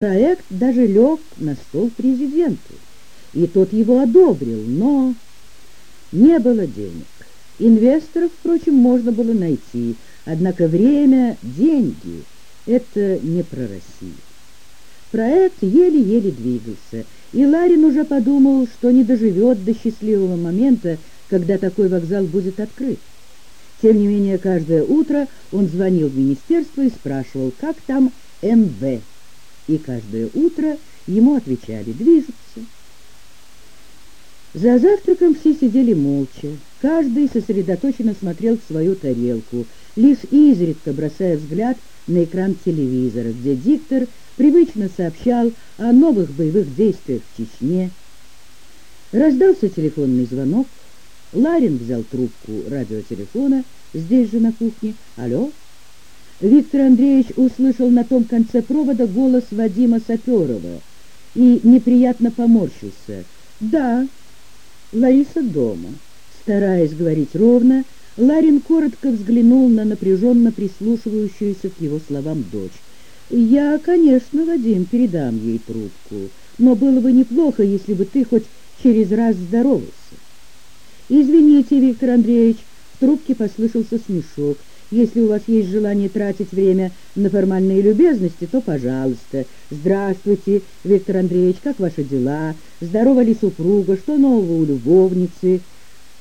Проект даже лег на стол президенту, и тот его одобрил, но не было денег. Инвесторов, впрочем, можно было найти, однако время, деньги — это не про Россию. Проект еле-еле двигался, и Ларин уже подумал, что не доживет до счастливого момента, когда такой вокзал будет открыт. Тем не менее, каждое утро он звонил в министерство и спрашивал, как там МВ и каждое утро ему отвечали «движутся». За завтраком все сидели молча, каждый сосредоточенно смотрел в свою тарелку, лишь изредка бросая взгляд на экран телевизора, где диктор привычно сообщал о новых боевых действиях в Чечне. Раздался телефонный звонок, Ларин взял трубку радиотелефона здесь же на кухне. «Алло?» Виктор Андреевич услышал на том конце провода голос Вадима Саперова и неприятно поморщился. «Да, Лариса дома». Стараясь говорить ровно, Ларин коротко взглянул на напряженно прислушивающуюся к его словам дочь. «Я, конечно, Вадим, передам ей трубку, но было бы неплохо, если бы ты хоть через раз здоровался». «Извините, Виктор Андреевич», в трубке послышался смешок. Если у вас есть желание тратить время на формальные любезности, то пожалуйста. Здравствуйте, Виктор Андреевич, как ваши дела? Здорова ли супруга? Что нового у любовницы?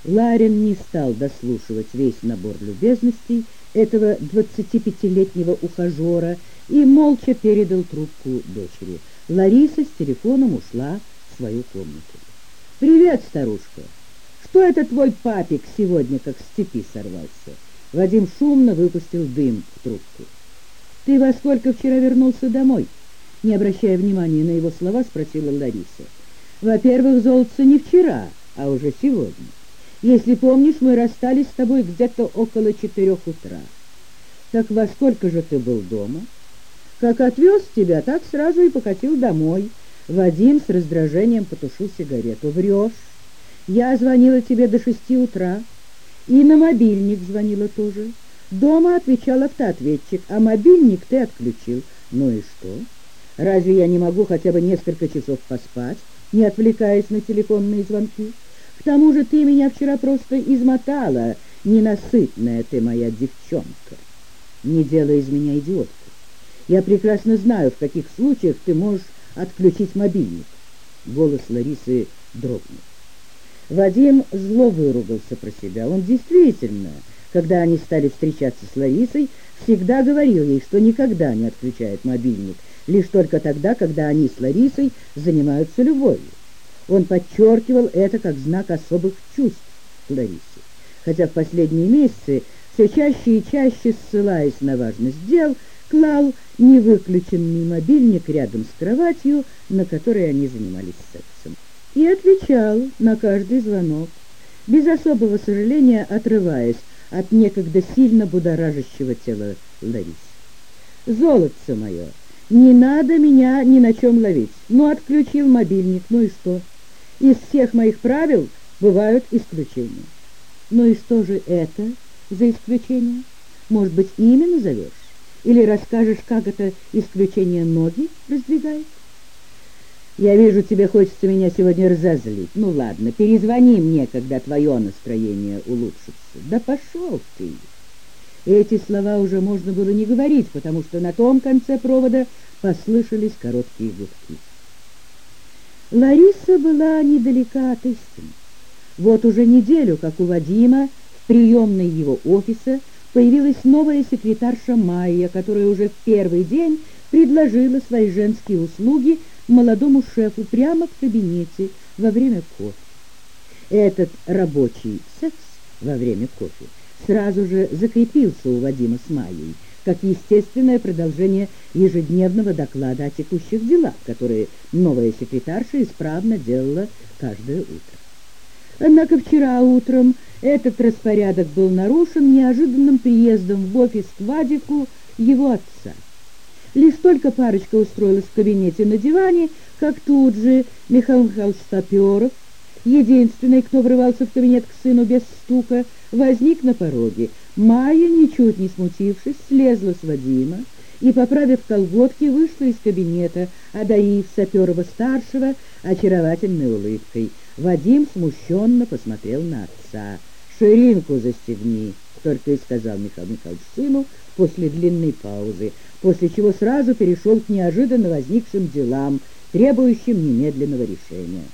Ларин не стал дослушивать весь набор любезностей этого 25-летнего ухажера и молча передал трубку дочери. Лариса с телефоном ушла в свою комнату. «Привет, старушка! Что это твой папик сегодня как с цепи сорвался?» Вадим шумно выпустил дым в трубку. «Ты во сколько вчера вернулся домой?» Не обращая внимания на его слова, спросила Лариса. «Во-первых, золотце не вчера, а уже сегодня. Если помнишь, мы расстались с тобой где-то около четырех утра. Так во сколько же ты был дома?» «Как отвез тебя, так сразу и покатил домой». Вадим с раздражением потушил сигарету. «Врешь. Я звонила тебе до шести утра». И на мобильник звонила тоже. Дома отвечал автоответчик, а мобильник ты отключил. Ну и что? Разве я не могу хотя бы несколько часов поспать, не отвлекаясь на телефонные звонки? К тому же ты меня вчера просто измотала, ненасытная ты моя девчонка. Не делай из меня идиотку. Я прекрасно знаю, в каких случаях ты можешь отключить мобильник. Голос Ларисы дрогнул. Вадим зло выругался про себя. Он действительно, когда они стали встречаться с Ларисой, всегда говорил ей, что никогда не отключает мобильник, лишь только тогда, когда они с Ларисой занимаются любовью. Он подчеркивал это как знак особых чувств Ларисе, хотя в последние месяцы все чаще и чаще, ссылаясь на важность дел, клал невыключенный мобильник рядом с кроватью, на которой они занимались сексом и отвечал на каждый звонок, без особого сожаления отрываясь от некогда сильно будоражащего тела Ларисы. «Золотце мое, не надо меня ни на чем ловить. Ну, отключил мобильник, ну и что? Из всех моих правил бывают исключения. Ну и что же это за исключение? Может быть, имя назовешь? Или расскажешь, как это исключение ноги раздвигает?» Я вижу, тебе хочется меня сегодня разозлить. Ну ладно, перезвони мне, когда твое настроение улучшится. Да пошел ты! Эти слова уже можно было не говорить, потому что на том конце провода послышались короткие гудки. Лариса была недалека от истины. Вот уже неделю, как у Вадима в приемной его офиса появилась новая секретарша Майя, которая уже в первый день предложила свои женские услуги молодому шефу прямо в кабинете во время кофе. Этот рабочий секс во время кофе сразу же закрепился у Вадима с Майей, как естественное продолжение ежедневного доклада о текущих делах, которые новая секретарша исправно делала каждое утро. Однако вчера утром этот распорядок был нарушен неожиданным приездом в офис к Вадику его отца. Лишь только парочка устроилась в кабинете на диване, как тут же Михаил Михайлович Саперов, единственный, кто врывался в кабинет к сыну без стука, возник на пороге. Майя, ничуть не смутившись, слезла с Вадима и, поправив колготки, вышла из кабинета, одарив Саперова-старшего очаровательной улыбкой. Вадим смущенно посмотрел на отца. «Ширинку застегни», — только и сказал Михаил Михайлович сыну после длинной паузы, после чего сразу перешел к неожиданно возникшим делам, требующим немедленного решения.